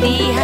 Didi